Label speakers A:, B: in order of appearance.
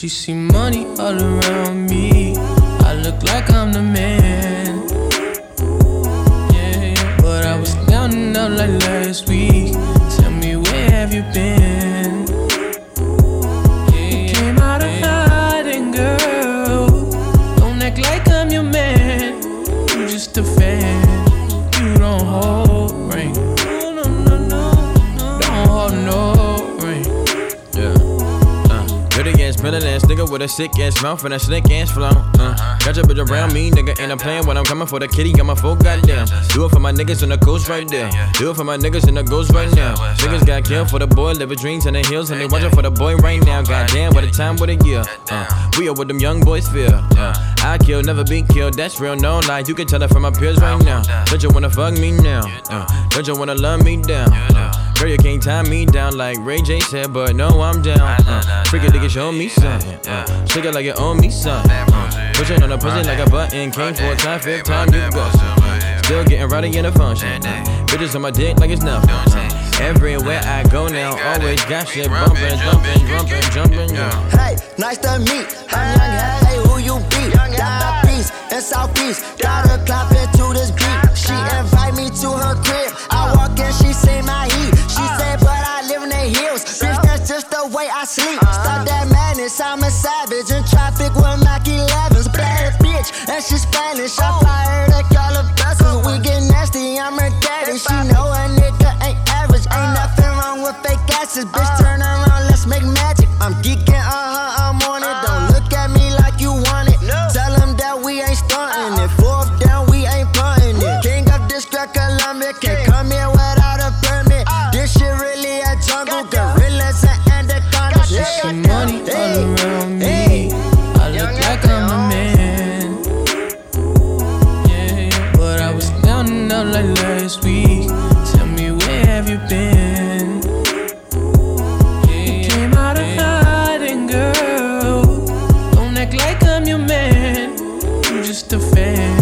A: She see money all around me. I look like I'm the man. Yeah. But I was down and out like last week.
B: Dirty ass, nigga with a sick ass mouth and a slick ass flow. Uh, got your bitch around me, nigga, and I'm playing when I'm coming for the kitty. Got my full goddamn. Do it for my niggas in the coast right there. Do it for my niggas in the ghost right now. Niggas got killed for the boy, living dreams in the hills, and they watching for the boy right now. Goddamn, what a time, what a year. Uh, we are what them young boys feel. Uh, I kill, never be killed. That's real, no lie. You can tell it from my peers right now. Don't you wanna fuck me now? Uh, don't you wanna love me down? Uh, Girl, you can't tie me down like Ray J said, but no, I'm down. Uh, freak it, nigga, show me something. Uh, shake it like you owe me something. Uh, pushing on the pussy like a button. Came for a time, fifth time you go. Still getting rowdy in the function. Uh, bitches on my dick like it's nothing. Uh, everywhere I go now, always got shit bumping, jumping, jumping, jumping. Yeah.
C: Hey, nice to meet. The way I sleep. Stop that madness, I'm a savage. In traffic with Mac 11s. Bad bitch, and she Spanish. I fired at all the vessels. We get nasty, I'm her daddy. She know a nigga ain't average. Ain't nothing wrong with fake asses. Bitch, turn around, let's make magic. I'm geeking, uh huh, I'm on it. Don't look at me like you want it. Tell them that we ain't stunting it. all around me. Hey. I look like I'm a man. Yeah, but I was counting out like last week. Tell me where have you
A: been? You came out of hiding, girl. Don't act like I'm your man. You just a fan.